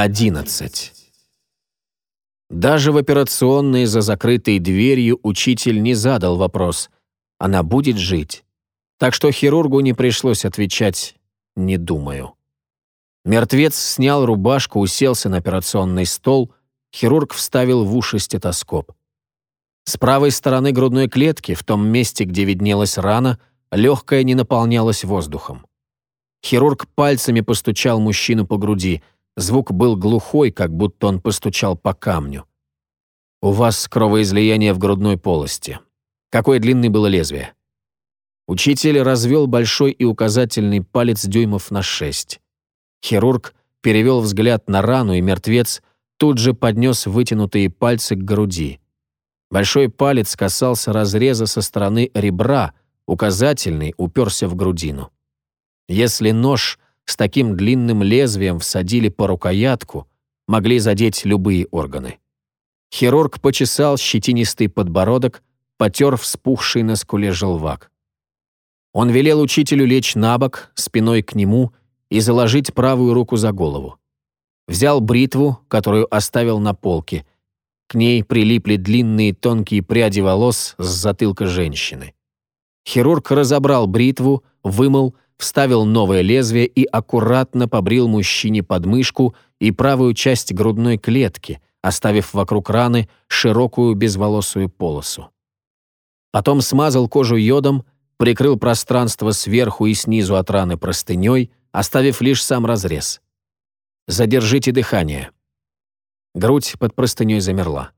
11. Даже в операционной за закрытой дверью учитель не задал вопрос «Она будет жить?» Так что хирургу не пришлось отвечать «Не думаю». Мертвец снял рубашку, уселся на операционный стол, хирург вставил в уши стетоскоп. С правой стороны грудной клетки, в том месте, где виднелась рана, легкая не наполнялась воздухом. Хирург пальцами постучал мужчину по груди – Звук был глухой, как будто он постучал по камню. «У вас кровоизлияние в грудной полости. Какое длинное было лезвие?» Учитель развел большой и указательный палец дюймов на шесть. Хирург перевел взгляд на рану, и мертвец тут же поднес вытянутые пальцы к груди. Большой палец касался разреза со стороны ребра, указательный уперся в грудину. Если нож с таким длинным лезвием всадили по рукоятку, могли задеть любые органы. Хирург почесал щетинистый подбородок, потер вспухший на скуле желвак. Он велел учителю лечь на бок, спиной к нему, и заложить правую руку за голову. Взял бритву, которую оставил на полке. К ней прилипли длинные тонкие пряди волос с затылка женщины. Хирург разобрал бритву, вымыл, вставил новое лезвие и аккуратно побрил мужчине подмышку и правую часть грудной клетки, оставив вокруг раны широкую безволосую полосу. Потом смазал кожу йодом, прикрыл пространство сверху и снизу от раны простыней, оставив лишь сам разрез. «Задержите дыхание». Грудь под простыней замерла.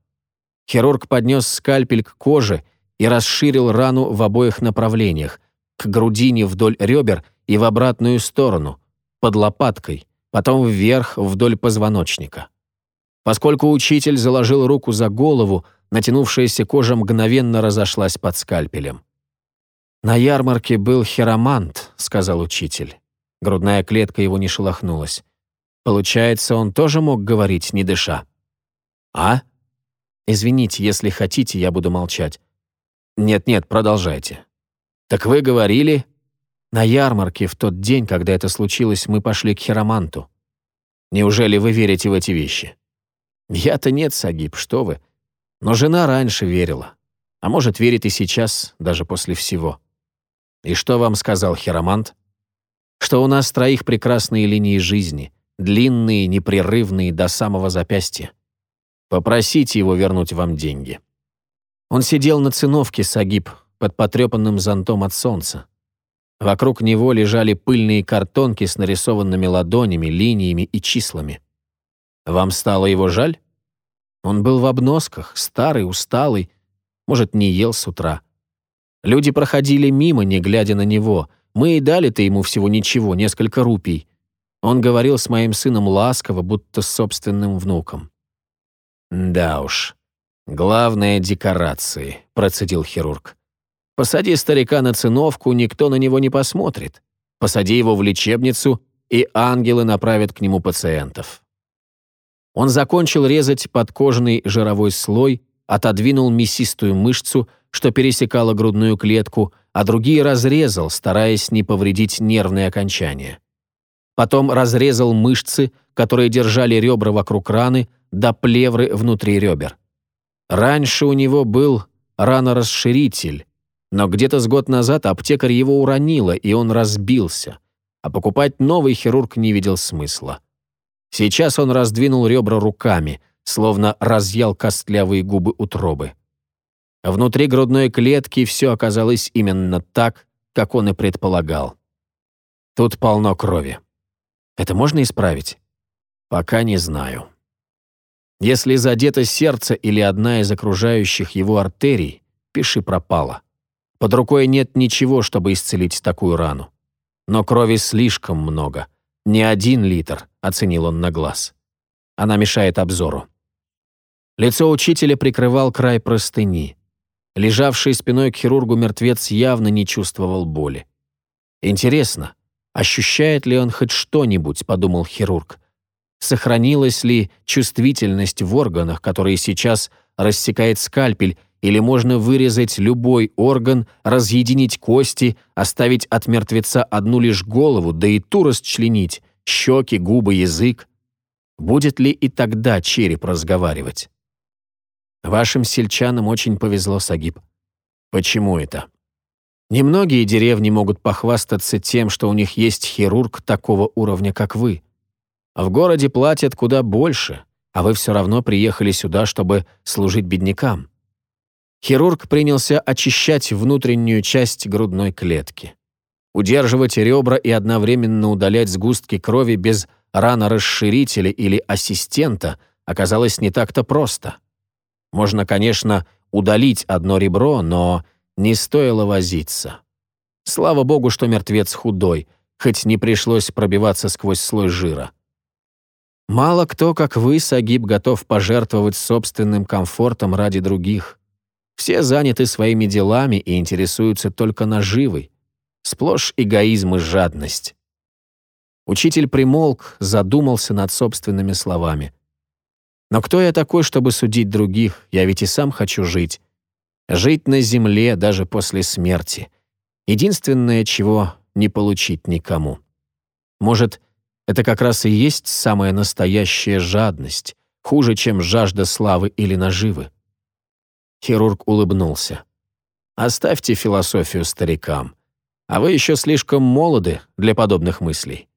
Хирург поднес скальпель к коже и расширил рану в обоих направлениях, к грудине вдоль ребер и в обратную сторону, под лопаткой, потом вверх вдоль позвоночника. Поскольку учитель заложил руку за голову, натянувшаяся кожа мгновенно разошлась под скальпелем. «На ярмарке был хиромант», — сказал учитель. Грудная клетка его не шелохнулась. Получается, он тоже мог говорить, не дыша. «А?» «Извините, если хотите, я буду молчать». «Нет-нет, продолжайте». «Так вы говорили...» «На ярмарке в тот день, когда это случилось, мы пошли к хироманту. Неужели вы верите в эти вещи?» «Я-то нет, Сагиб, что вы. Но жена раньше верила. А может, верит и сейчас, даже после всего». «И что вам сказал хиромант?» «Что у нас троих прекрасные линии жизни, длинные, непрерывные до самого запястья. Попросите его вернуть вам деньги». Он сидел на циновке, Сагиб, под потрепанным зонтом от солнца. Вокруг него лежали пыльные картонки с нарисованными ладонями, линиями и числами. Вам стало его жаль? Он был в обносках, старый, усталый, может, не ел с утра. Люди проходили мимо, не глядя на него. Мы и дали-то ему всего ничего, несколько рупий. Он говорил с моим сыном ласково, будто с собственным внуком. «Да уж, главное — декорации», — процедил хирург. Посади старика на циновку, никто на него не посмотрит. Посади его в лечебницу, и ангелы направят к нему пациентов. Он закончил резать подкожный жировой слой, отодвинул мясистую мышцу, что пересекала грудную клетку, а другие разрезал, стараясь не повредить нервные окончания. Потом разрезал мышцы, которые держали ребра вокруг раны, до плевры внутри ребер. Раньше у него был ранорасширитель, но где-то с год назад аптекарь его уронила, и он разбился. А покупать новый хирург не видел смысла. Сейчас он раздвинул ребра руками, словно разъял костлявые губы утробы. Внутри грудной клетки все оказалось именно так, как он и предполагал. Тут полно крови. Это можно исправить? Пока не знаю. Если задето сердце или одна из окружающих его артерий, пиши пропало. Под рукой нет ничего, чтобы исцелить такую рану. Но крови слишком много. Не один литр, оценил он на глаз. Она мешает обзору. Лицо учителя прикрывал край простыни. Лежавший спиной к хирургу мертвец явно не чувствовал боли. Интересно, ощущает ли он хоть что-нибудь, подумал хирург. Сохранилась ли чувствительность в органах, которые сейчас рассекает скальпель, или можно вырезать любой орган, разъединить кости, оставить от мертвеца одну лишь голову, да и ту расчленить, щеки, губы, язык. Будет ли и тогда череп разговаривать? Вашим сельчанам очень повезло, Сагиб. Почему это? Немногие деревни могут похвастаться тем, что у них есть хирург такого уровня, как вы. В городе платят куда больше, а вы все равно приехали сюда, чтобы служить беднякам. Хирург принялся очищать внутреннюю часть грудной клетки. Удерживать ребра и одновременно удалять сгустки крови без ранорасширителя или ассистента оказалось не так-то просто. Можно, конечно, удалить одно ребро, но не стоило возиться. Слава богу, что мертвец худой, хоть не пришлось пробиваться сквозь слой жира. Мало кто, как вы, Сагиб, готов пожертвовать собственным комфортом ради других. Все заняты своими делами и интересуются только наживой. Сплошь эгоизм и жадность. Учитель примолк, задумался над собственными словами. Но кто я такой, чтобы судить других? Я ведь и сам хочу жить. Жить на земле даже после смерти. Единственное, чего не получить никому. Может, это как раз и есть самая настоящая жадность, хуже, чем жажда славы или наживы. Хирург улыбнулся. «Оставьте философию старикам. А вы еще слишком молоды для подобных мыслей.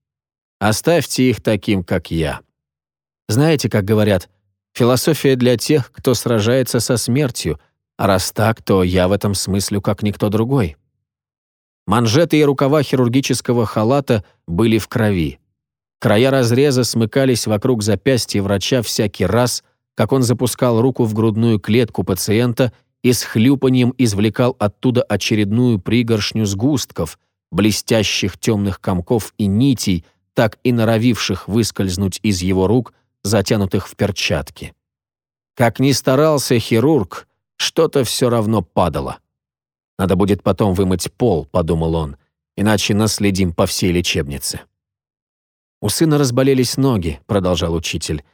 Оставьте их таким, как я. Знаете, как говорят, философия для тех, кто сражается со смертью — а раз так, то я в этом смыслю как никто другой. Манжеты и рукава хирургического халата были в крови. Края разреза смыкались вокруг запястья врача всякий раз, как он запускал руку в грудную клетку пациента и с хлюпанием извлекал оттуда очередную пригоршню сгустков, блестящих темных комков и нитей, так и норовивших выскользнуть из его рук, затянутых в перчатки. Как ни старался хирург, что-то все равно падало. «Надо будет потом вымыть пол», — подумал он, «иначе наследим по всей лечебнице». «У сына разболелись ноги», — продолжал учитель.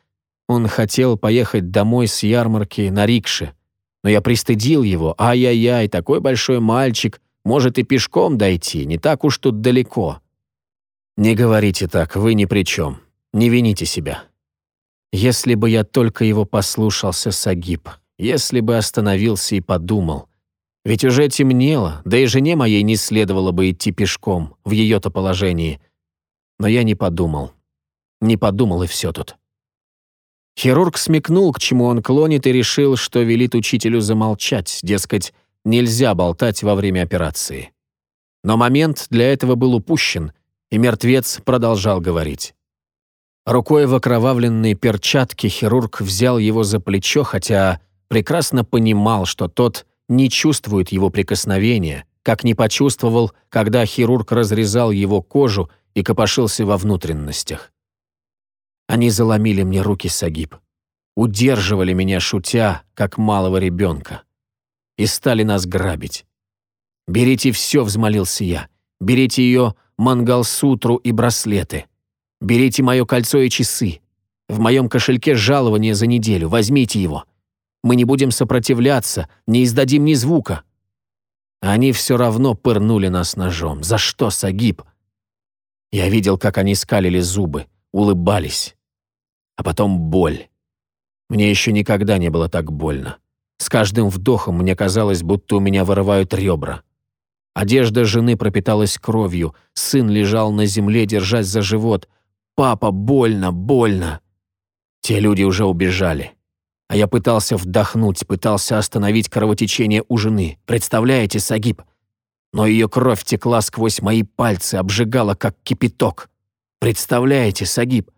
«Он хотел поехать домой с ярмарки на рикше, но я пристыдил его. Ай-яй-яй, такой большой мальчик, может и пешком дойти, не так уж тут далеко». «Не говорите так, вы ни при чем. Не вините себя». «Если бы я только его послушался, Сагиб, если бы остановился и подумал. Ведь уже темнело, да и жене моей не следовало бы идти пешком, в ее-то положении. Но я не подумал. Не подумал, и все тут. Хирург смекнул, к чему он клонит, и решил, что велит учителю замолчать, дескать, нельзя болтать во время операции. Но момент для этого был упущен, и мертвец продолжал говорить. Рукой в окровавленной перчатке хирург взял его за плечо, хотя прекрасно понимал, что тот не чувствует его прикосновения, как не почувствовал, когда хирург разрезал его кожу и копошился во внутренностях. Они заломили мне руки сагиб, удерживали меня, шутя, как малого ребенка, и стали нас грабить. «Берите все», — взмолился я, — «берите ее мангал-сутру и браслеты, берите мое кольцо и часы, в моем кошельке жалование за неделю, возьмите его». Мы не будем сопротивляться, не издадим ни звука. Они все равно пырнули нас ножом. За что, Сагиб? Я видел, как они скалили зубы, улыбались. А потом боль. Мне еще никогда не было так больно. С каждым вдохом мне казалось, будто у меня вырывают ребра. Одежда жены пропиталась кровью, сын лежал на земле, держась за живот. «Папа, больно, больно!» Те люди уже убежали. А я пытался вдохнуть, пытался остановить кровотечение у жены. Представляете, Сагиб? Но ее кровь текла сквозь мои пальцы, обжигала, как кипяток. Представляете, Сагиб?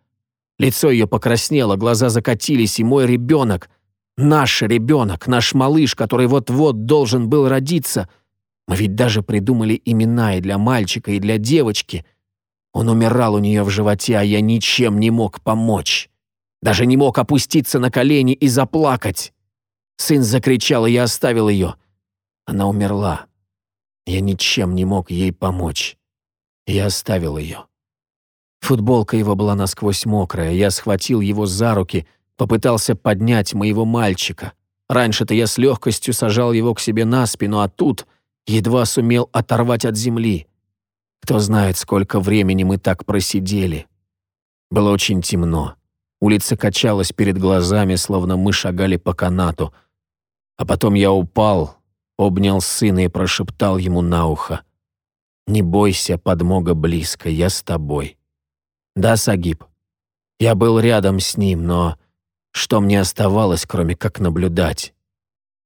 Лицо ее покраснело, глаза закатились, и мой ребенок, наш ребенок, наш малыш, который вот-вот должен был родиться, мы ведь даже придумали имена и для мальчика, и для девочки. Он умирал у нее в животе, а я ничем не мог помочь. Даже не мог опуститься на колени и заплакать. Сын закричал, и я оставил ее. Она умерла. Я ничем не мог ей помочь. Я оставил ее. Футболка его была насквозь мокрая. Я схватил его за руки, попытался поднять моего мальчика. Раньше-то я с легкостью сажал его к себе на спину, а тут едва сумел оторвать от земли. Кто знает, сколько времени мы так просидели. Было очень темно. Улица качалась перед глазами, словно мы шагали по канату. А потом я упал, обнял сына и прошептал ему на ухо. «Не бойся, подмога близко, я с тобой». «Да, Сагиб, я был рядом с ним, но что мне оставалось, кроме как наблюдать?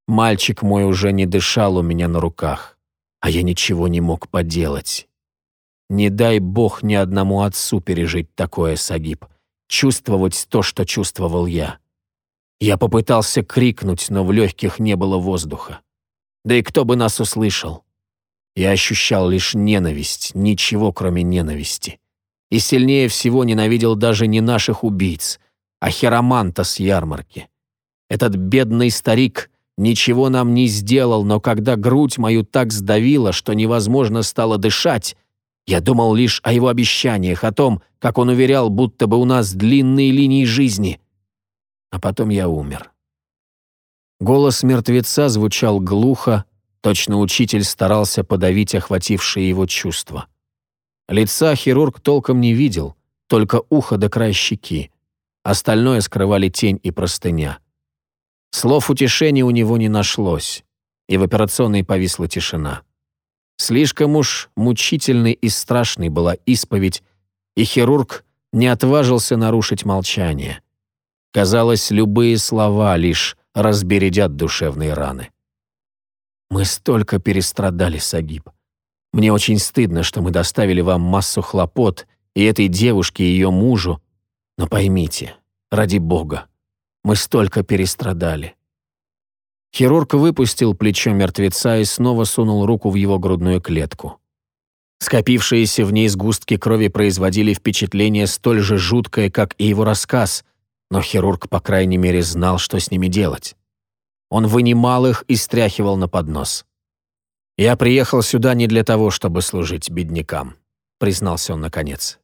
Мальчик мой уже не дышал у меня на руках, а я ничего не мог поделать. Не дай бог ни одному отцу пережить такое, Сагиб, чувствовать то, что чувствовал я. Я попытался крикнуть, но в легких не было воздуха. Да и кто бы нас услышал? Я ощущал лишь ненависть, ничего кроме ненависти. И сильнее всего ненавидел даже не наших убийц, а хироманта с ярмарки. Этот бедный старик ничего нам не сделал, но когда грудь мою так сдавила, что невозможно стало дышать, я думал лишь о его обещаниях, о том, как он уверял, будто бы у нас длинные линии жизни. А потом я умер. Голос мертвеца звучал глухо, точно учитель старался подавить охватившие его чувства. Лица хирург толком не видел, только ухо до края щеки. Остальное скрывали тень и простыня. Слов утешения у него не нашлось, и в операционной повисла тишина. Слишком уж мучительной и страшной была исповедь, и хирург не отважился нарушить молчание. Казалось, любые слова лишь разбередят душевные раны. «Мы столько перестрадали, Сагиб. Мне очень стыдно, что мы доставили вам массу хлопот и этой девушке, и ее мужу, но поймите, ради Бога, мы столько перестрадали». Хирург выпустил плечо мертвеца и снова сунул руку в его грудную клетку. Скопившиеся в ней сгустки крови производили впечатление столь же жуткое, как и его рассказ, но хирург, по крайней мере, знал, что с ними делать. Он вынимал их и стряхивал на поднос. «Я приехал сюда не для того, чтобы служить беднякам», — признался он наконец.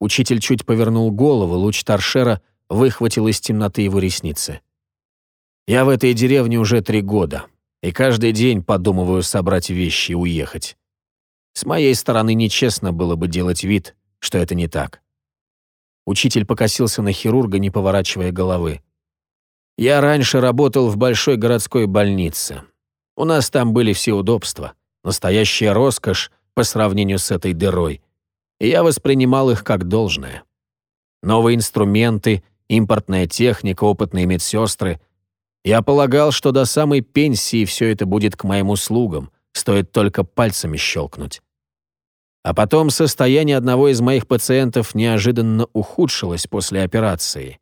Учитель чуть повернул голову, луч торшера выхватил из темноты его ресницы. «Я в этой деревне уже три года, и каждый день подумываю собрать вещи и уехать. С моей стороны нечестно было бы делать вид, что это не так». Учитель покосился на хирурга, не поворачивая головы. «Я раньше работал в большой городской больнице. У нас там были все удобства, настоящая роскошь по сравнению с этой дырой и я воспринимал их как должное. Новые инструменты, импортная техника, опытные медсестры. Я полагал, что до самой пенсии все это будет к моим услугам, стоит только пальцами щелкнуть. А потом состояние одного из моих пациентов неожиданно ухудшилось после операции.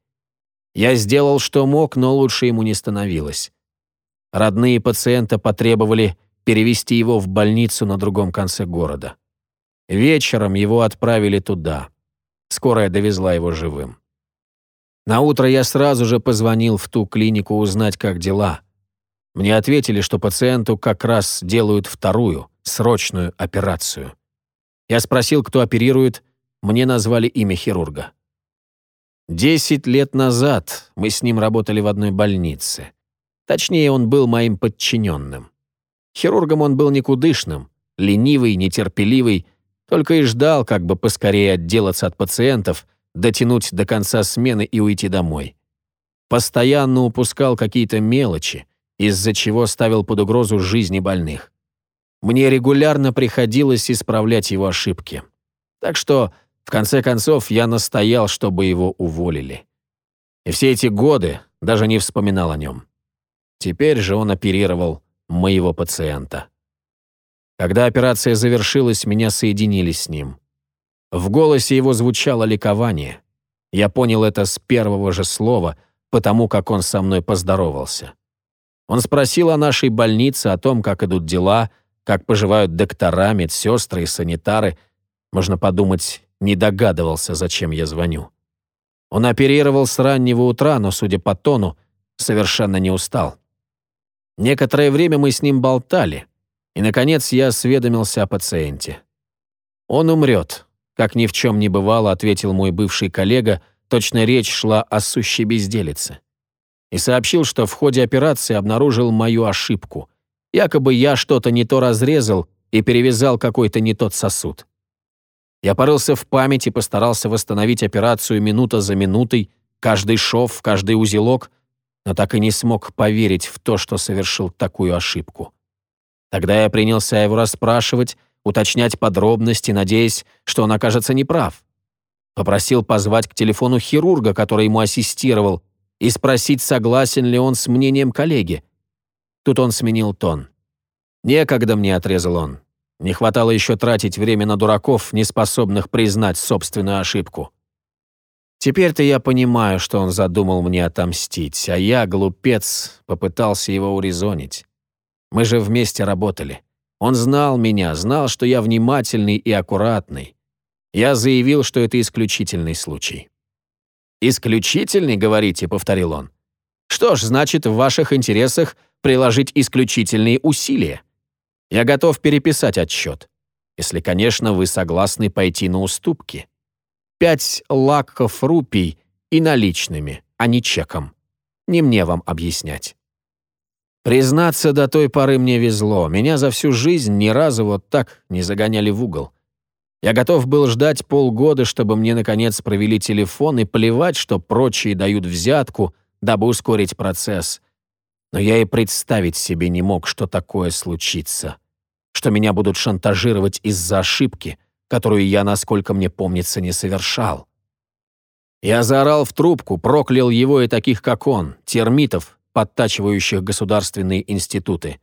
Я сделал, что мог, но лучше ему не становилось. Родные пациента потребовали перевести его в больницу на другом конце города. Вечером его отправили туда. Скорая довезла его живым. На утро я сразу же позвонил в ту клинику узнать, как дела. Мне ответили, что пациенту как раз делают вторую, срочную операцию. Я спросил, кто оперирует, мне назвали имя хирурга. Десять лет назад мы с ним работали в одной больнице. Точнее, он был моим подчиненным. Хирургом он был никудышным, ленивый, нетерпеливый, только и ждал, как бы поскорее отделаться от пациентов, дотянуть до конца смены и уйти домой. Постоянно упускал какие-то мелочи, из-за чего ставил под угрозу жизни больных. Мне регулярно приходилось исправлять его ошибки. Так что, в конце концов, я настоял, чтобы его уволили. И все эти годы даже не вспоминал о нем. Теперь же он оперировал моего пациента. Когда операция завершилась, меня соединили с ним. В голосе его звучало ликование. Я понял это с первого же слова, потому как он со мной поздоровался. Он спросил о нашей больнице, о том, как идут дела, как поживают доктора, медсестры и санитары. Можно подумать, не догадывался, зачем я звоню. Он оперировал с раннего утра, но, судя по тону, совершенно не устал. Некоторое время мы с ним болтали — и, наконец, я осведомился о пациенте. «Он умрет», — как ни в чем не бывало, ответил мой бывший коллега, точно речь шла о сущей безделице. И сообщил, что в ходе операции обнаружил мою ошибку. Якобы я что-то не то разрезал и перевязал какой-то не тот сосуд. Я порылся в памяти, постарался восстановить операцию минута за минутой, каждый шов, каждый узелок, но так и не смог поверить в то, что совершил такую ошибку. Тогда я принялся его расспрашивать, уточнять подробности, надеясь, что он окажется неправ. Попросил позвать к телефону хирурга, который ему ассистировал, и спросить, согласен ли он с мнением коллеги. Тут он сменил тон. «Некогда мне», — отрезал он. «Не хватало еще тратить время на дураков, не способных признать собственную ошибку». Теперь-то я понимаю, что он задумал мне отомстить, а я, глупец, попытался его урезонить. Мы же вместе работали. Он знал меня, знал, что я внимательный и аккуратный. Я заявил, что это исключительный случай. «Исключительный, говорите», — повторил он. «Что ж, значит, в ваших интересах приложить исключительные усилия. Я готов переписать отчет, если, конечно, вы согласны пойти на уступки. Пять лаков рупий и наличными, а не чеком. Не мне вам объяснять». Признаться, до той поры мне везло. Меня за всю жизнь ни разу вот так не загоняли в угол. Я готов был ждать полгода, чтобы мне, наконец, провели телефон и плевать, что прочие дают взятку, дабы ускорить процесс. Но я и представить себе не мог, что такое случится. Что меня будут шантажировать из-за ошибки, которую я, насколько мне помнится, не совершал. Я заорал в трубку, проклял его и таких, как он, термитов, подтачивающих государственные институты.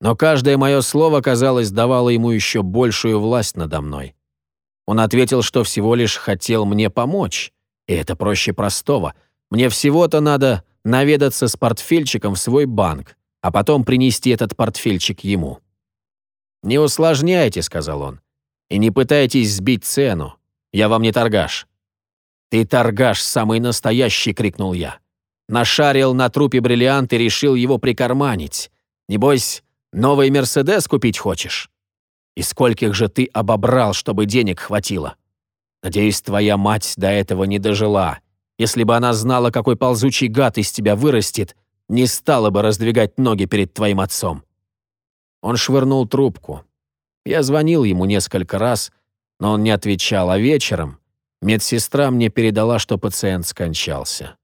Но каждое мое слово, казалось, давало ему еще большую власть надо мной. Он ответил, что всего лишь хотел мне помочь. И это проще простого. Мне всего-то надо наведаться с портфельчиком в свой банк, а потом принести этот портфельчик ему. «Не усложняйте», — сказал он, — «и не пытайтесь сбить цену. Я вам не торгаш». «Ты торгаш, самый настоящий!» — крикнул я. Нашарил на трупе бриллиант и решил его прикарманить. Небось, новый «Мерседес» купить хочешь? И скольких же ты обобрал, чтобы денег хватило? Надеюсь, твоя мать до этого не дожила. Если бы она знала, какой ползучий гад из тебя вырастет, не стала бы раздвигать ноги перед твоим отцом». Он швырнул трубку. Я звонил ему несколько раз, но он не отвечал, а вечером медсестра мне передала, что пациент скончался.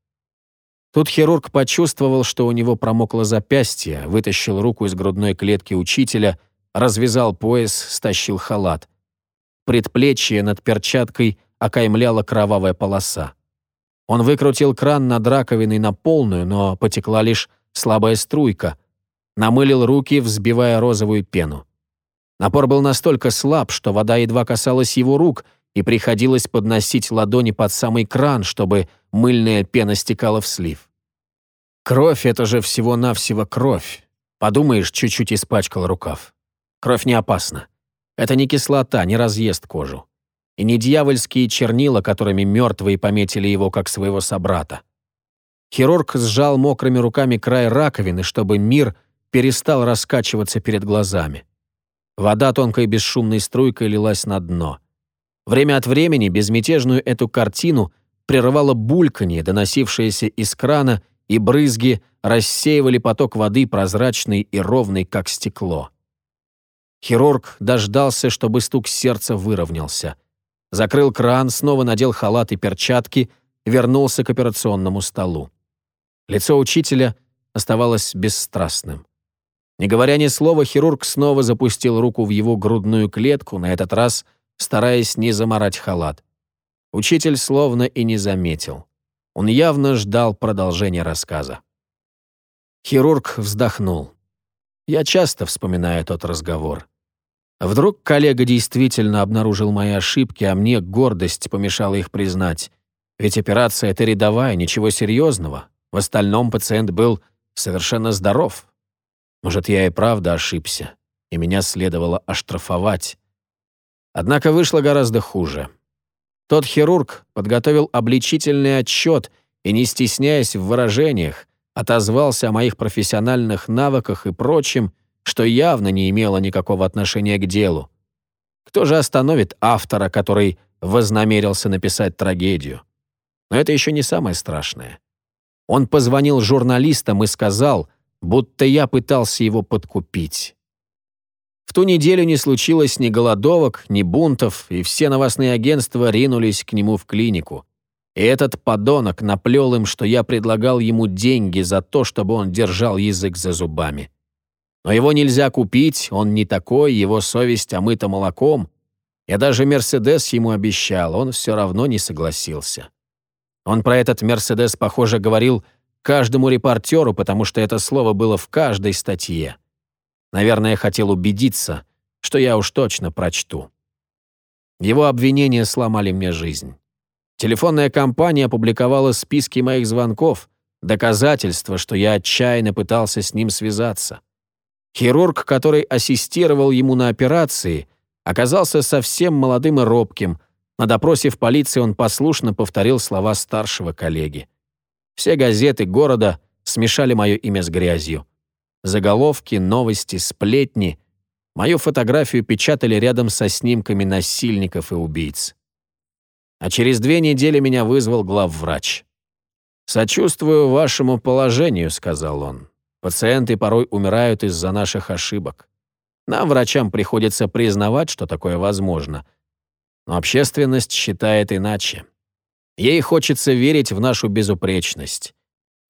Тут хирург почувствовал, что у него промокло запястье, вытащил руку из грудной клетки учителя развязал пояс, стащил халат. Предплечье над перчаткой окаймляла кровавая полоса. Он выкрутил кран над раковиной на полную, но потекла лишь слабая струйка. Намылил руки, взбивая розовую пену. Напор был настолько слаб, что вода едва касалась его рук, и приходилось подносить ладони под самый кран, чтобы мыльная пена стекала в слив. Кровь — это же всего-навсего кровь. Подумаешь, чуть-чуть испачкал рукав. Кровь не опасна. Это не кислота, не разъест кожу. И не дьявольские чернила, которыми мертвые пометили его как своего собрата. Хирург сжал мокрыми руками край раковины, чтобы мир перестал раскачиваться перед глазами. Вода тонкой бесшумной струйкой лилась на дно. Время от времени безмятежную эту картину прерывало бульканье, доносившееся из крана, и брызги рассеивали поток воды прозрачный и ровный, как стекло. Хирург дождался, чтобы стук сердца выровнялся. Закрыл кран, снова надел халат и перчатки, вернулся к операционному столу. Лицо учителя оставалось бесстрастным. Не говоря ни слова, хирург снова запустил руку в его грудную клетку, на этот раз стараясь не заморать халат. Учитель словно и не заметил. Он явно ждал продолжения рассказа. Хирург вздохнул. Я часто вспоминаю тот разговор. Вдруг коллега действительно обнаружил мои ошибки, а мне гордость помешала их признать. Ведь операция — это рядовая, ничего серьезного. В остальном пациент был совершенно здоров. Может, я и правда ошибся, и меня следовало оштрафовать. Однако вышло гораздо хуже. Тот хирург подготовил обличительный отчет и, не стесняясь в выражениях, отозвался о моих профессиональных навыках и прочем, что явно не имело никакого отношения к делу. Кто же остановит автора, который вознамерился написать трагедию? Но это еще не самое страшное. Он позвонил журналистам и сказал, будто я пытался его подкупить. В ту неделю не случилось ни голодовок, ни бунтов, и все новостные агентства ринулись к нему в клинику. И этот подонок наплел им, что я предлагал ему деньги за то, чтобы он держал язык за зубами. Но его нельзя купить, он не такой, его совесть омыта молоком. Я даже «Мерседес» ему обещал, он все равно не согласился. Он про этот «Мерседес», похоже, говорил каждому репортеру, потому что это слово было в каждой статье. Наверное, хотел убедиться, что я уж точно прочту. Его обвинения сломали мне жизнь. Телефонная компания опубликовала списки моих звонков, доказательства, что я отчаянно пытался с ним связаться. Хирург, который ассистировал ему на операции, оказался совсем молодым и робким. На допросе в полиции он послушно повторил слова старшего коллеги. Все газеты города смешали мое имя с грязью. Заголовки, новости, сплетни. Мою фотографию печатали рядом со снимками насильников и убийц. А через две недели меня вызвал главврач. «Сочувствую вашему положению», — сказал он. «Пациенты порой умирают из-за наших ошибок. Нам, врачам, приходится признавать, что такое возможно. Но общественность считает иначе. Ей хочется верить в нашу безупречность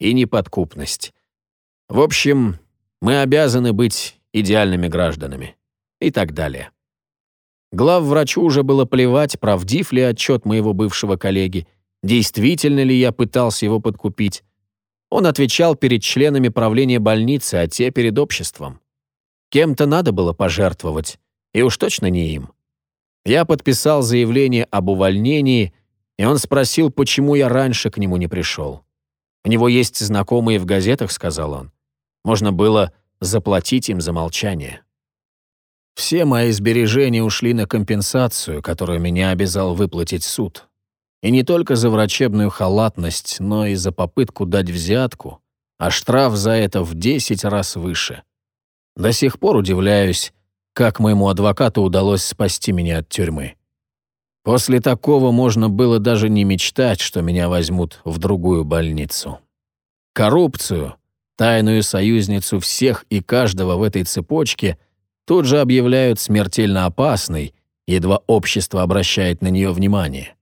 и неподкупность. В общем, мы обязаны быть идеальными гражданами. И так далее. Главврачу уже было плевать, правдив ли отчет моего бывшего коллеги, действительно ли я пытался его подкупить. Он отвечал перед членами правления больницы, а те перед обществом. Кем-то надо было пожертвовать, и уж точно не им. Я подписал заявление об увольнении, и он спросил, почему я раньше к нему не пришел. «У него есть знакомые в газетах», — сказал он. «Можно было заплатить им за молчание». Все мои сбережения ушли на компенсацию, которую меня обязал выплатить суд. И не только за врачебную халатность, но и за попытку дать взятку, а штраф за это в 10 раз выше. До сих пор удивляюсь, как моему адвокату удалось спасти меня от тюрьмы. После такого можно было даже не мечтать, что меня возьмут в другую больницу. Коррупцию, тайную союзницу всех и каждого в этой цепочке – тут же объявляют смертельно опасной, едва общество обращает на нее внимание.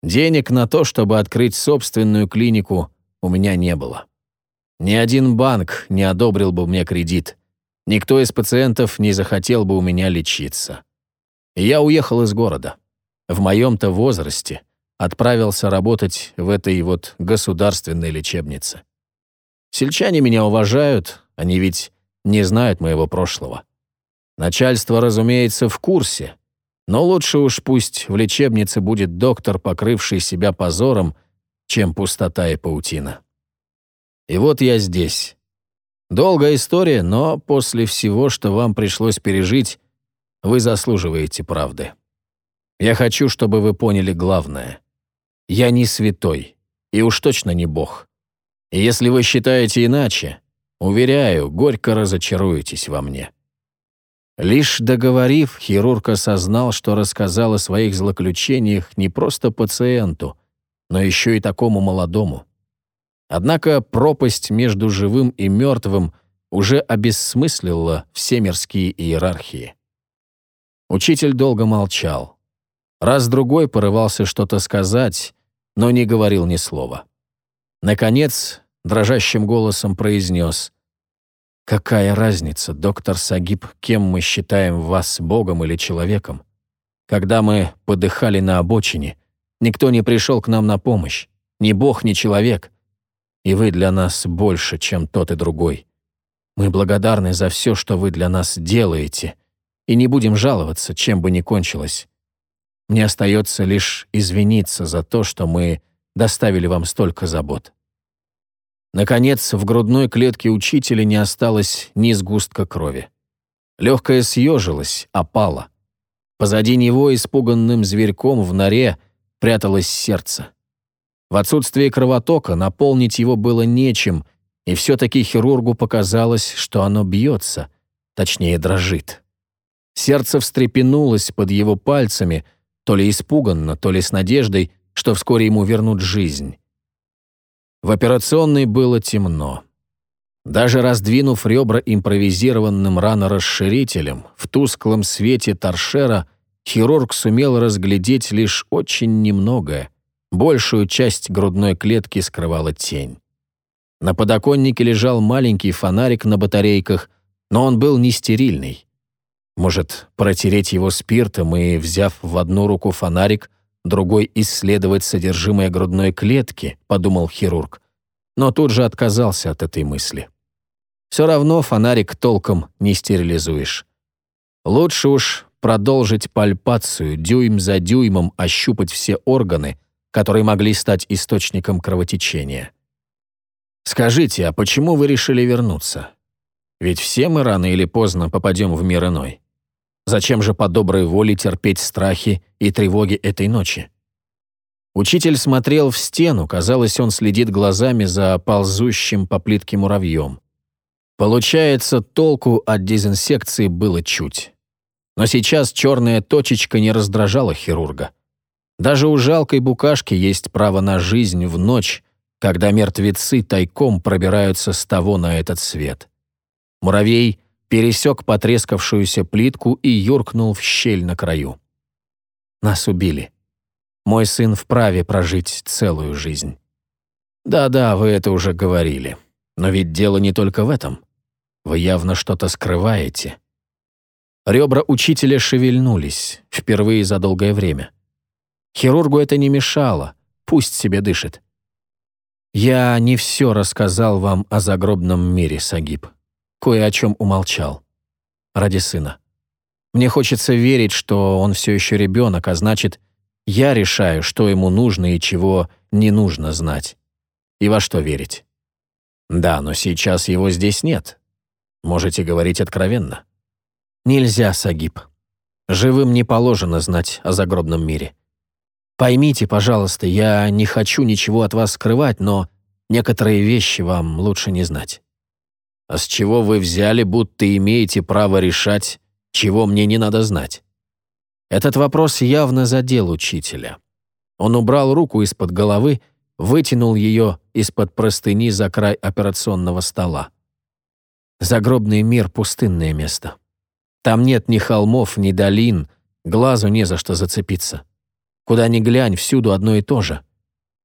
Денег на то, чтобы открыть собственную клинику, у меня не было. Ни один банк не одобрил бы мне кредит. Никто из пациентов не захотел бы у меня лечиться. я уехал из города. В моем-то возрасте отправился работать в этой вот государственной лечебнице. Сельчане меня уважают, они ведь не знают моего прошлого. Начальство, разумеется, в курсе, но лучше уж пусть в лечебнице будет доктор, покрывший себя позором, чем пустота и паутина. И вот я здесь. Долгая история, но после всего, что вам пришлось пережить, вы заслуживаете правды. Я хочу, чтобы вы поняли главное. Я не святой, и уж точно не Бог. И если вы считаете иначе, уверяю, горько разочаруетесь во мне. Лишь договорив, хирург осознал, что рассказал о своих злоключениях не просто пациенту, но еще и такому молодому. Однако пропасть между живым и мертвым уже обессмыслила все мирские иерархии. Учитель долго молчал. Раз-другой порывался что-то сказать, но не говорил ни слова. Наконец, дрожащим голосом произнес Какая разница, доктор Сагиб, кем мы считаем вас, богом или человеком? Когда мы подыхали на обочине, никто не пришел к нам на помощь. Ни бог, ни человек. И вы для нас больше, чем тот и другой. Мы благодарны за все, что вы для нас делаете, и не будем жаловаться, чем бы ни кончилось. Мне остается лишь извиниться за то, что мы доставили вам столько забот. Наконец, в грудной клетке учителя не осталось ни сгустка крови. Легкое съежилось, опало. Позади него испуганным зверьком в норе пряталось сердце. В отсутствие кровотока наполнить его было нечем, и все-таки хирургу показалось, что оно бьется, точнее дрожит. Сердце встрепенулось под его пальцами, то ли испуганно, то ли с надеждой, что вскоре ему вернут жизнь. В операционной было темно. Даже раздвинув ребра импровизированным ранорасширителем, в тусклом свете торшера хирург сумел разглядеть лишь очень немногое, Большую часть грудной клетки скрывала тень. На подоконнике лежал маленький фонарик на батарейках, но он был не стерильный. Может, протереть его спиртом и, взяв в одну руку фонарик, другой исследовать содержимое грудной клетки, подумал хирург, но тут же отказался от этой мысли. Все равно фонарик толком не стерилизуешь. Лучше уж продолжить пальпацию, дюйм за дюймом ощупать все органы, которые могли стать источником кровотечения. Скажите, а почему вы решили вернуться? Ведь все мы рано или поздно попадем в мир иной. Зачем же по доброй воле терпеть страхи и тревоги этой ночи? Учитель смотрел в стену, казалось, он следит глазами за ползущим по плитке муравьем. Получается, толку от дезинсекции было чуть. Но сейчас черная точечка не раздражала хирурга. Даже у жалкой букашки есть право на жизнь в ночь, когда мертвецы тайком пробираются с того на этот свет. Муравей пересек потрескавшуюся плитку и юркнул в щель на краю. Нас убили. Мой сын вправе прожить целую жизнь. Да-да, вы это уже говорили. Но ведь дело не только в этом. Вы явно что-то скрываете. Ребра учителя шевельнулись, впервые за долгое время. Хирургу это не мешало, пусть себе дышит. Я не все рассказал вам о загробном мире, Сагиб кое о чем умолчал. Ради сына. Мне хочется верить, что он все еще ребенок, а значит, я решаю, что ему нужно и чего не нужно знать. И во что верить. Да, но сейчас его здесь нет. Можете говорить откровенно. Нельзя, Сагиб. Живым не положено знать о загробном мире. Поймите, пожалуйста, я не хочу ничего от вас скрывать, но некоторые вещи вам лучше не знать. А с чего вы взяли, будто имеете право решать, чего мне не надо знать? Этот вопрос явно задел учителя. Он убрал руку из-под головы, вытянул ее из-под простыни за край операционного стола. Загробный мир — пустынное место. Там нет ни холмов, ни долин, глазу не за что зацепиться. Куда ни глянь, всюду одно и то же.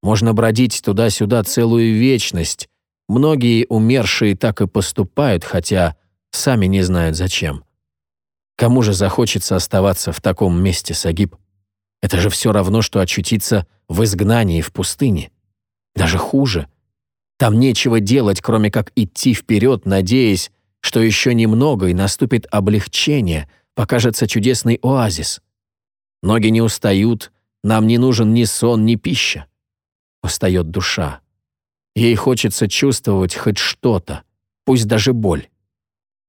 Можно бродить туда-сюда целую вечность, Многие умершие так и поступают, хотя сами не знают зачем. Кому же захочется оставаться в таком месте, Сагиб? Это же все равно, что очутиться в изгнании в пустыне. Даже хуже. Там нечего делать, кроме как идти вперед, надеясь, что еще немного и наступит облегчение, покажется чудесный оазис. Ноги не устают, нам не нужен ни сон, ни пища. Устает душа. Ей хочется чувствовать хоть что-то, пусть даже боль.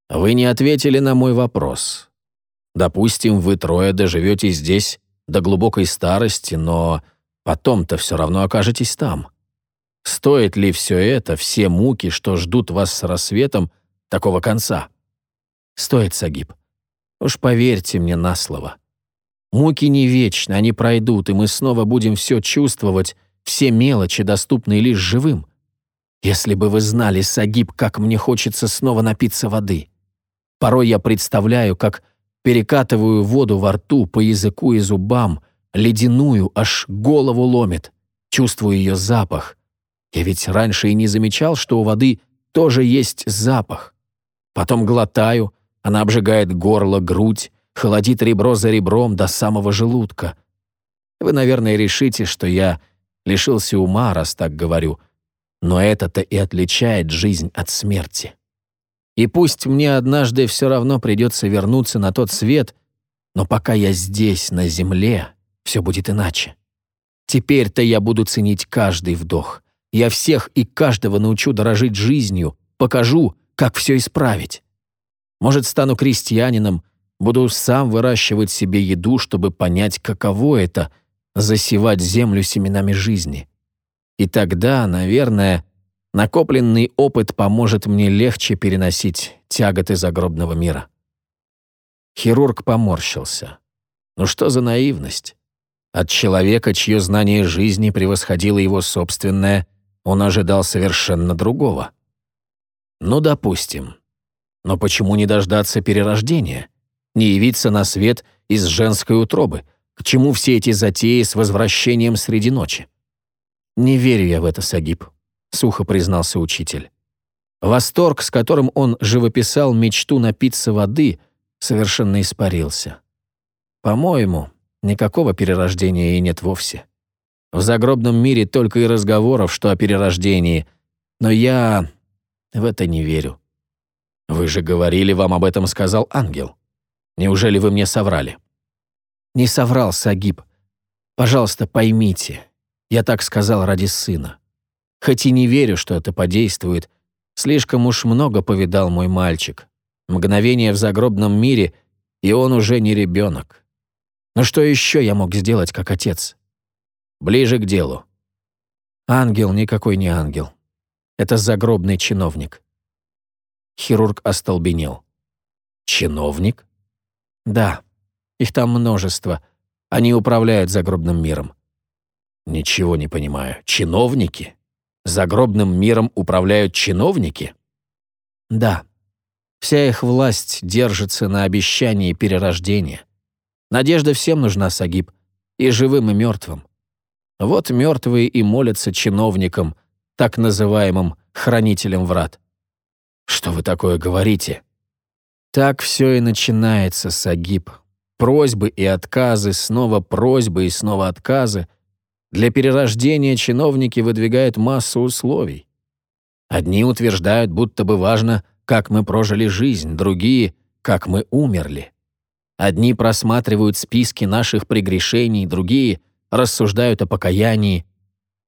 Вы не ответили на мой вопрос. Допустим, вы трое доживете здесь до глубокой старости, но потом-то все равно окажетесь там. Стоит ли все это, все муки, что ждут вас с рассветом, такого конца? Стоит, Сагиб. Уж поверьте мне на слово. Муки не вечны, они пройдут, и мы снова будем все чувствовать, все мелочи, доступные лишь живым. Если бы вы знали, Сагиб, как мне хочется снова напиться воды. Порой я представляю, как перекатываю воду во рту, по языку и зубам, ледяную, аж голову ломит. Чувствую ее запах. Я ведь раньше и не замечал, что у воды тоже есть запах. Потом глотаю, она обжигает горло, грудь, холодит ребро за ребром до самого желудка. Вы, наверное, решите, что я лишился ума, раз так говорю — но это-то и отличает жизнь от смерти. И пусть мне однажды все равно придется вернуться на тот свет, но пока я здесь, на земле, все будет иначе. Теперь-то я буду ценить каждый вдох. Я всех и каждого научу дорожить жизнью, покажу, как все исправить. Может, стану крестьянином, буду сам выращивать себе еду, чтобы понять, каково это — засевать землю семенами жизни. И тогда, наверное, накопленный опыт поможет мне легче переносить тяготы загробного мира. Хирург поморщился. Ну что за наивность? От человека, чье знание жизни превосходило его собственное, он ожидал совершенно другого. Ну, допустим. Но почему не дождаться перерождения? Не явиться на свет из женской утробы? К чему все эти затеи с возвращением среди ночи? «Не верю я в это, Сагиб», — сухо признался учитель. Восторг, с которым он живописал мечту напиться воды, совершенно испарился. По-моему, никакого перерождения и нет вовсе. В загробном мире только и разговоров, что о перерождении, но я в это не верю. Вы же говорили, вам об этом сказал ангел. Неужели вы мне соврали? Не соврал, Сагиб. Пожалуйста, поймите. Я так сказал ради сына. Хоть и не верю, что это подействует, слишком уж много повидал мой мальчик. Мгновение в загробном мире, и он уже не ребенок. Но что еще я мог сделать как отец? Ближе к делу. Ангел никакой не ангел. Это загробный чиновник. Хирург остолбенел. Чиновник? Да, их там множество. Они управляют загробным миром. Ничего не понимаю. Чиновники? Загробным миром управляют чиновники? Да. Вся их власть держится на обещании перерождения. Надежда всем нужна, Сагиб, и живым, и мертвым. Вот мертвые и молятся чиновникам, так называемым хранителям врат. Что вы такое говорите? Так все и начинается, Сагиб. Просьбы и отказы, снова просьбы и снова отказы. Для перерождения чиновники выдвигают массу условий. Одни утверждают, будто бы важно, как мы прожили жизнь, другие — как мы умерли. Одни просматривают списки наших прегрешений, другие рассуждают о покаянии.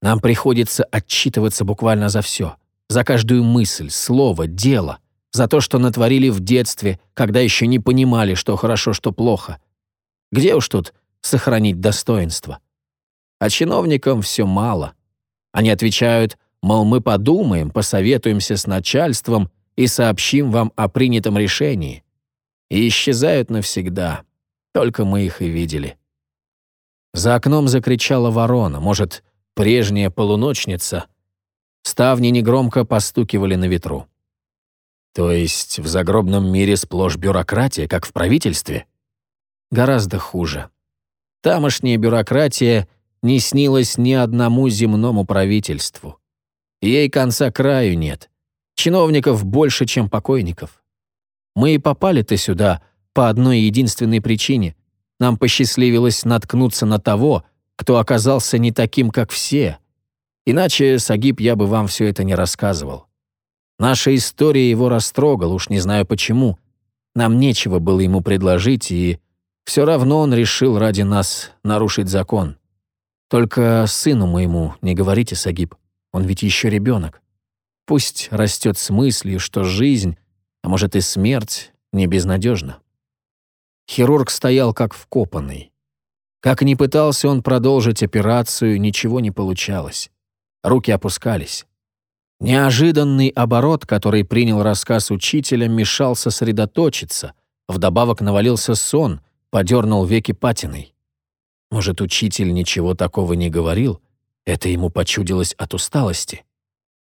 Нам приходится отчитываться буквально за все, за каждую мысль, слово, дело, за то, что натворили в детстве, когда еще не понимали, что хорошо, что плохо. Где уж тут сохранить достоинство? А чиновникам все мало. Они отвечают, мол, мы подумаем, посоветуемся с начальством и сообщим вам о принятом решении. И исчезают навсегда. Только мы их и видели. За окном закричала ворона, может, прежняя полуночница. Ставни негромко постукивали на ветру. То есть в загробном мире сплошь бюрократия, как в правительстве? Гораздо хуже. Тамошняя бюрократия не снилась ни одному земному правительству. Ей конца краю нет. Чиновников больше, чем покойников. Мы и попали-то сюда по одной единственной причине. Нам посчастливилось наткнуться на того, кто оказался не таким, как все. Иначе, Сагиб, я бы вам все это не рассказывал. Наша история его растрогала, уж не знаю почему. Нам нечего было ему предложить, и все равно он решил ради нас нарушить закон. Только сыну моему не говорите, Сагиб, он ведь еще ребенок. Пусть растет с мыслью, что жизнь, а может и смерть, не безнадежна. Хирург стоял как вкопанный. Как ни пытался он продолжить операцию, ничего не получалось. Руки опускались. Неожиданный оборот, который принял рассказ учителя, мешал сосредоточиться. Вдобавок навалился сон, подернул веки патиной. Может, учитель ничего такого не говорил? Это ему почудилось от усталости.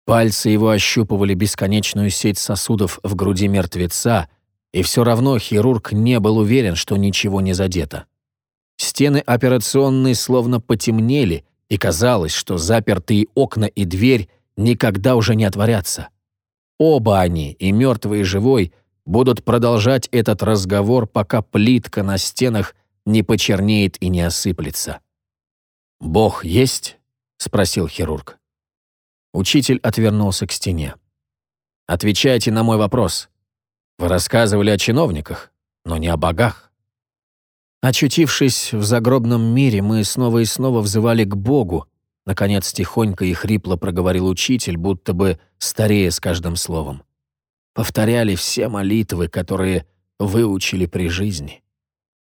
Пальцы его ощупывали бесконечную сеть сосудов в груди мертвеца, и все равно хирург не был уверен, что ничего не задето. Стены операционной словно потемнели, и казалось, что запертые окна и дверь никогда уже не отворятся. Оба они, и мертвый, и живой, будут продолжать этот разговор, пока плитка на стенах не почернеет и не осыплется. «Бог есть?» — спросил хирург. Учитель отвернулся к стене. «Отвечайте на мой вопрос. Вы рассказывали о чиновниках, но не о богах. Очутившись в загробном мире, мы снова и снова взывали к Богу. Наконец, тихонько и хрипло проговорил учитель, будто бы старее с каждым словом. Повторяли все молитвы, которые выучили при жизни.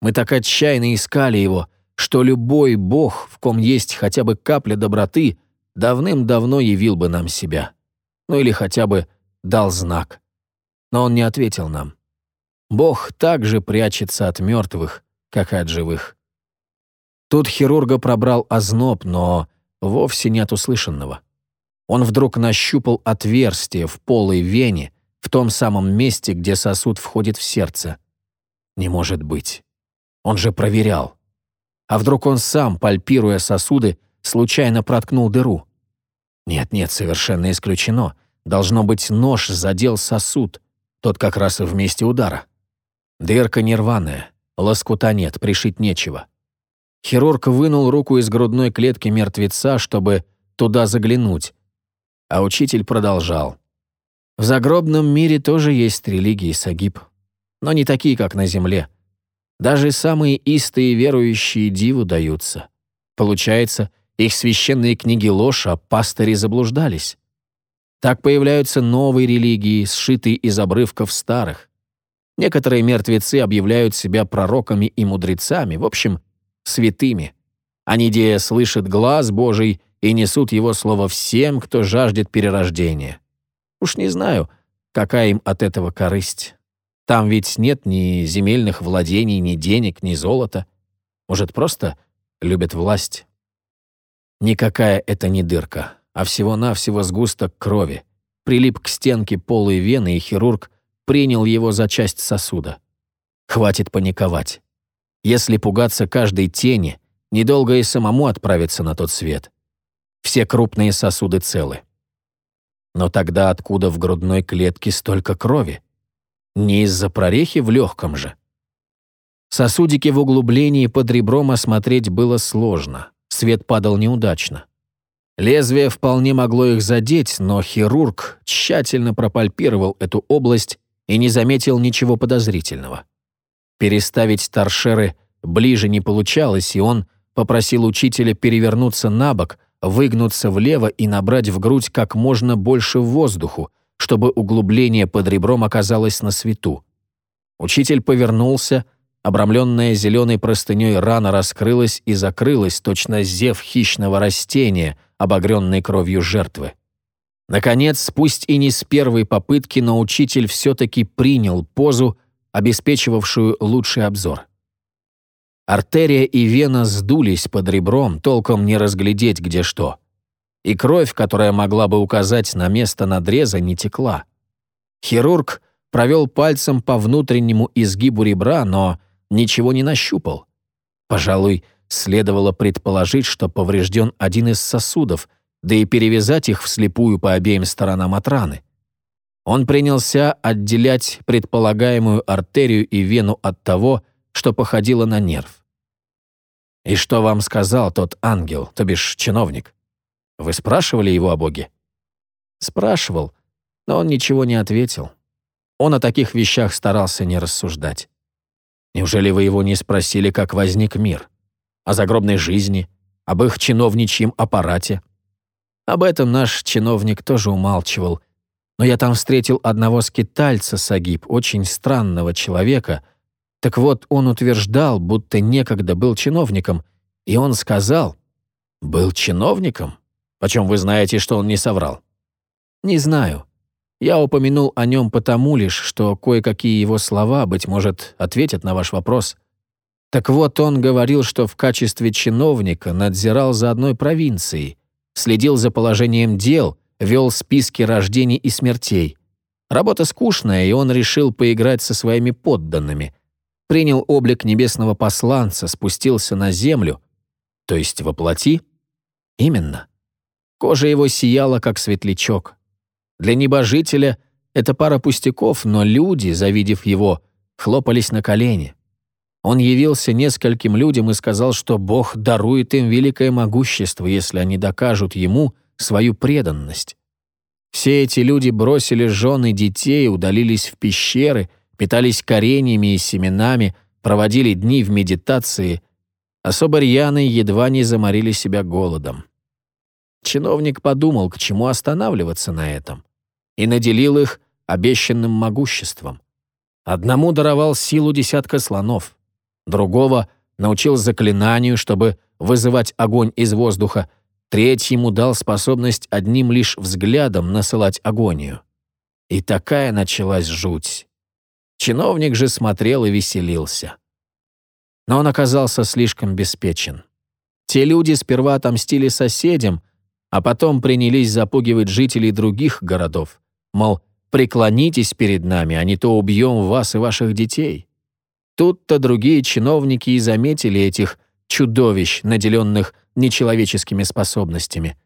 Мы так отчаянно искали его, что любой Бог, в ком есть хотя бы капля доброты, давным-давно явил бы нам себя. Ну или хотя бы дал знак но он не ответил нам. Бог также прячется от мертвых, как и от живых. Тут хирурга пробрал озноб, но вовсе не от услышанного. Он вдруг нащупал отверстие в полой вене, в том самом месте, где сосуд входит в сердце. Не может быть. Он же проверял. А вдруг он сам, пальпируя сосуды, случайно проткнул дыру? Нет-нет, совершенно исключено. Должно быть, нож задел сосуд, тот как раз и в месте удара. Дырка нерваная, лоскута нет, пришить нечего. Хирург вынул руку из грудной клетки мертвеца, чтобы туда заглянуть. А учитель продолжал. В загробном мире тоже есть религии, Сагиб. Но не такие, как на земле. Даже самые истые верующие диву даются. Получается, их священные книги ложь, а пастыри заблуждались. Так появляются новые религии, сшитые из обрывков старых. Некоторые мертвецы объявляют себя пророками и мудрецами, в общем, святыми. Они, де слышат глаз Божий и несут его слово всем, кто жаждет перерождения. Уж не знаю, какая им от этого корысть. Там ведь нет ни земельных владений, ни денег, ни золота. Может, просто любят власть? Никакая это не дырка, а всего-навсего сгусток крови. Прилип к стенке полой вены, и хирург принял его за часть сосуда. Хватит паниковать. Если пугаться каждой тени, недолго и самому отправиться на тот свет. Все крупные сосуды целы. Но тогда откуда в грудной клетке столько крови? Не из-за прорехи в легком же. Сосудики в углублении под ребром осмотреть было сложно. Свет падал неудачно. Лезвие вполне могло их задеть, но хирург тщательно пропальпировал эту область и не заметил ничего подозрительного. Переставить торшеры ближе не получалось, и он попросил учителя перевернуться на бок, выгнуться влево и набрать в грудь как можно больше воздуху, чтобы углубление под ребром оказалось на свету. Учитель повернулся, обрамленная зеленой простыней рана раскрылась и закрылась, точно зев хищного растения, обогренной кровью жертвы. Наконец, пусть и не с первой попытки, но учитель все-таки принял позу, обеспечивавшую лучший обзор. Артерия и вена сдулись под ребром, толком не разглядеть где что. И кровь, которая могла бы указать на место надреза, не текла. Хирург провел пальцем по внутреннему изгибу ребра, но ничего не нащупал. Пожалуй, следовало предположить, что поврежден один из сосудов, да и перевязать их вслепую по обеим сторонам от раны. Он принялся отделять предполагаемую артерию и вену от того, что походило на нерв. «И что вам сказал тот ангел, то бишь чиновник? Вы спрашивали его о Боге?» «Спрашивал, но он ничего не ответил. Он о таких вещах старался не рассуждать. Неужели вы его не спросили, как возник мир? О загробной жизни, об их чиновничьем аппарате?» Об этом наш чиновник тоже умалчивал, но я там встретил одного скитальца, Сагиб, очень странного человека, так вот, он утверждал, будто некогда был чиновником, и он сказал, «Был чиновником? Почем вы знаете, что он не соврал?» «Не знаю. Я упомянул о нем потому лишь, что кое-какие его слова, быть может, ответят на ваш вопрос. Так вот, он говорил, что в качестве чиновника надзирал за одной провинцией, следил за положением дел, вел списки рождений и смертей. Работа скучная, и он решил поиграть со своими подданными — принял облик небесного посланца, спустился на землю, то есть воплоти? Именно. Кожа его сияла, как светлячок. Для небожителя это пара пустяков, но люди, завидев его, хлопались на колени. Он явился нескольким людям и сказал, что Бог дарует им великое могущество, если они докажут ему свою преданность. Все эти люди бросили жены детей, удалились в пещеры — питались кореньями и семенами, проводили дни в медитации, особо рьяные едва не заморили себя голодом. Чиновник подумал, к чему останавливаться на этом, и наделил их обещанным могуществом. Одному даровал силу десятка слонов, другого научил заклинанию, чтобы вызывать огонь из воздуха, третьему дал способность одним лишь взглядом насылать агонию. И такая началась жуть. Чиновник же смотрел и веселился. Но он оказался слишком беспечен. Те люди сперва отомстили соседям, а потом принялись запугивать жителей других городов. Мол, преклонитесь перед нами, а не то убьем вас и ваших детей. Тут-то другие чиновники и заметили этих чудовищ, наделенных нечеловеческими способностями.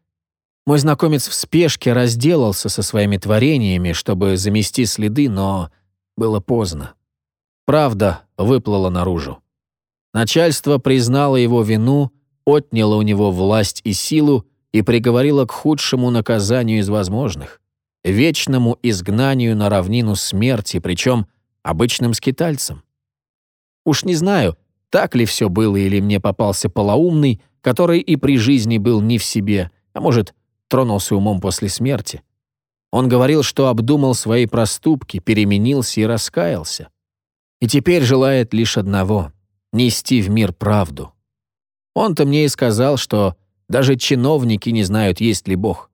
Мой знакомец в спешке разделался со своими творениями, чтобы замести следы, но было поздно. Правда выплыла наружу. Начальство признало его вину, отняло у него власть и силу и приговорило к худшему наказанию из возможных — вечному изгнанию на равнину смерти, причем обычным скитальцам. Уж не знаю, так ли все было или мне попался полоумный, который и при жизни был не в себе, а может, тронулся умом после смерти. Он говорил, что обдумал свои проступки, переменился и раскаялся. И теперь желает лишь одного — нести в мир правду. Он-то мне и сказал, что даже чиновники не знают, есть ли Бог.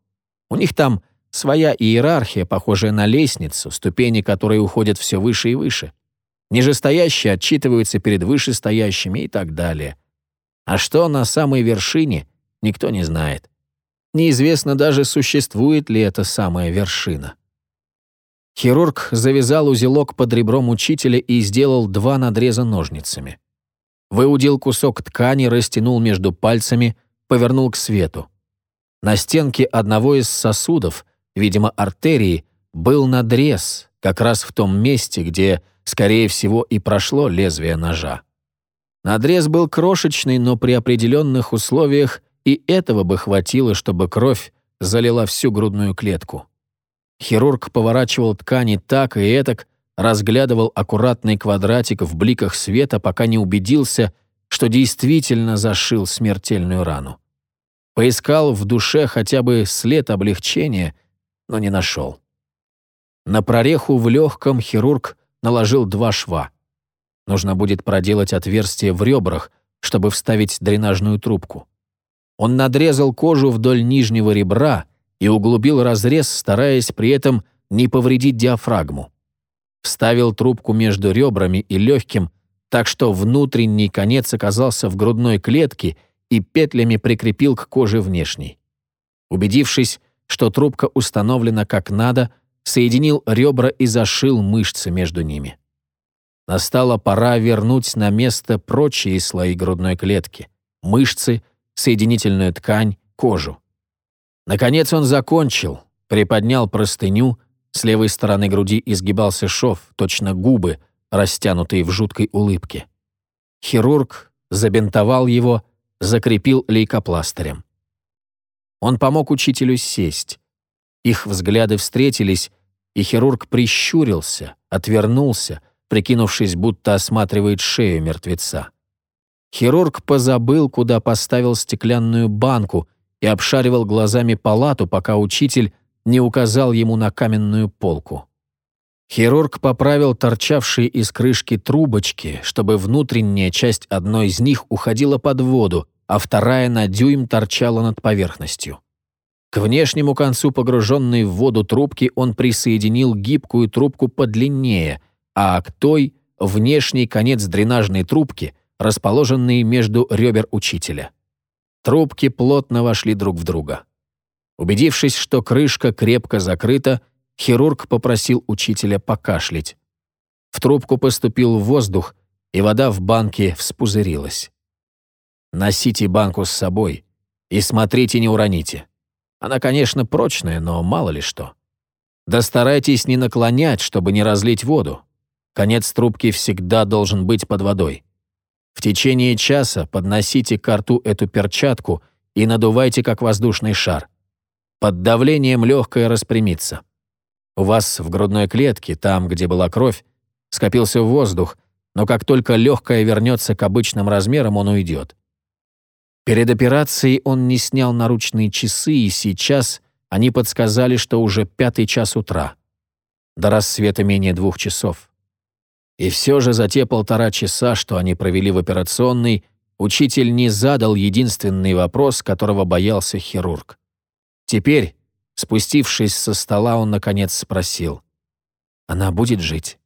У них там своя иерархия, похожая на лестницу, ступени которой уходят все выше и выше. Нижестоящие отчитываются перед вышестоящими и так далее. А что на самой вершине, никто не знает. Неизвестно даже, существует ли эта самая вершина. Хирург завязал узелок под ребром учителя и сделал два надреза ножницами. Выудил кусок ткани, растянул между пальцами, повернул к свету. На стенке одного из сосудов, видимо, артерии, был надрез, как раз в том месте, где, скорее всего, и прошло лезвие ножа. Надрез был крошечный, но при определенных условиях и этого бы хватило, чтобы кровь залила всю грудную клетку. Хирург поворачивал ткани так и этак, разглядывал аккуратный квадратик в бликах света, пока не убедился, что действительно зашил смертельную рану. Поискал в душе хотя бы след облегчения, но не нашел. На прореху в легком хирург наложил два шва. Нужно будет проделать отверстие в ребрах, чтобы вставить дренажную трубку. Он надрезал кожу вдоль нижнего ребра и углубил разрез, стараясь при этом не повредить диафрагму. Вставил трубку между ребрами и легким, так что внутренний конец оказался в грудной клетке и петлями прикрепил к коже внешней. Убедившись, что трубка установлена как надо, соединил ребра и зашил мышцы между ними. Настала пора вернуть на место прочие слои грудной клетки — мышцы, соединительную ткань, кожу. Наконец он закончил, приподнял простыню, с левой стороны груди изгибался шов, точно губы, растянутые в жуткой улыбке. Хирург забинтовал его, закрепил лейкопластырем. Он помог учителю сесть. Их взгляды встретились, и хирург прищурился, отвернулся, прикинувшись, будто осматривает шею мертвеца. Хирург позабыл, куда поставил стеклянную банку и обшаривал глазами палату, пока учитель не указал ему на каменную полку. Хирург поправил торчавшие из крышки трубочки, чтобы внутренняя часть одной из них уходила под воду, а вторая на дюйм торчала над поверхностью. К внешнему концу погруженной в воду трубки он присоединил гибкую трубку подлиннее, а к той — внешний конец дренажной трубки — расположенные между ребер учителя. Трубки плотно вошли друг в друга. Убедившись, что крышка крепко закрыта, хирург попросил учителя покашлять. В трубку поступил воздух, и вода в банке вспузырилась. «Носите банку с собой и смотрите, не уроните. Она, конечно, прочная, но мало ли что. Да старайтесь не наклонять, чтобы не разлить воду. Конец трубки всегда должен быть под водой. В течение часа подносите к рту эту перчатку и надувайте, как воздушный шар. Под давлением легкое распрямится. У вас в грудной клетке, там, где была кровь, скопился воздух, но как только легкое вернется к обычным размерам, он уйдет. Перед операцией он не снял наручные часы, и сейчас они подсказали, что уже пятый час утра. До рассвета менее двух часов. И все же за те полтора часа, что они провели в операционной, учитель не задал единственный вопрос, которого боялся хирург. Теперь, спустившись со стола, он, наконец, спросил. «Она будет жить?»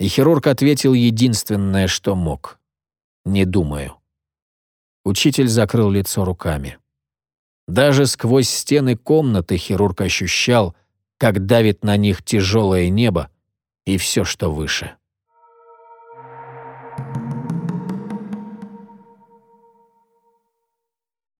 И хирург ответил единственное, что мог. «Не думаю». Учитель закрыл лицо руками. Даже сквозь стены комнаты хирург ощущал, как давит на них тяжелое небо и все, что выше.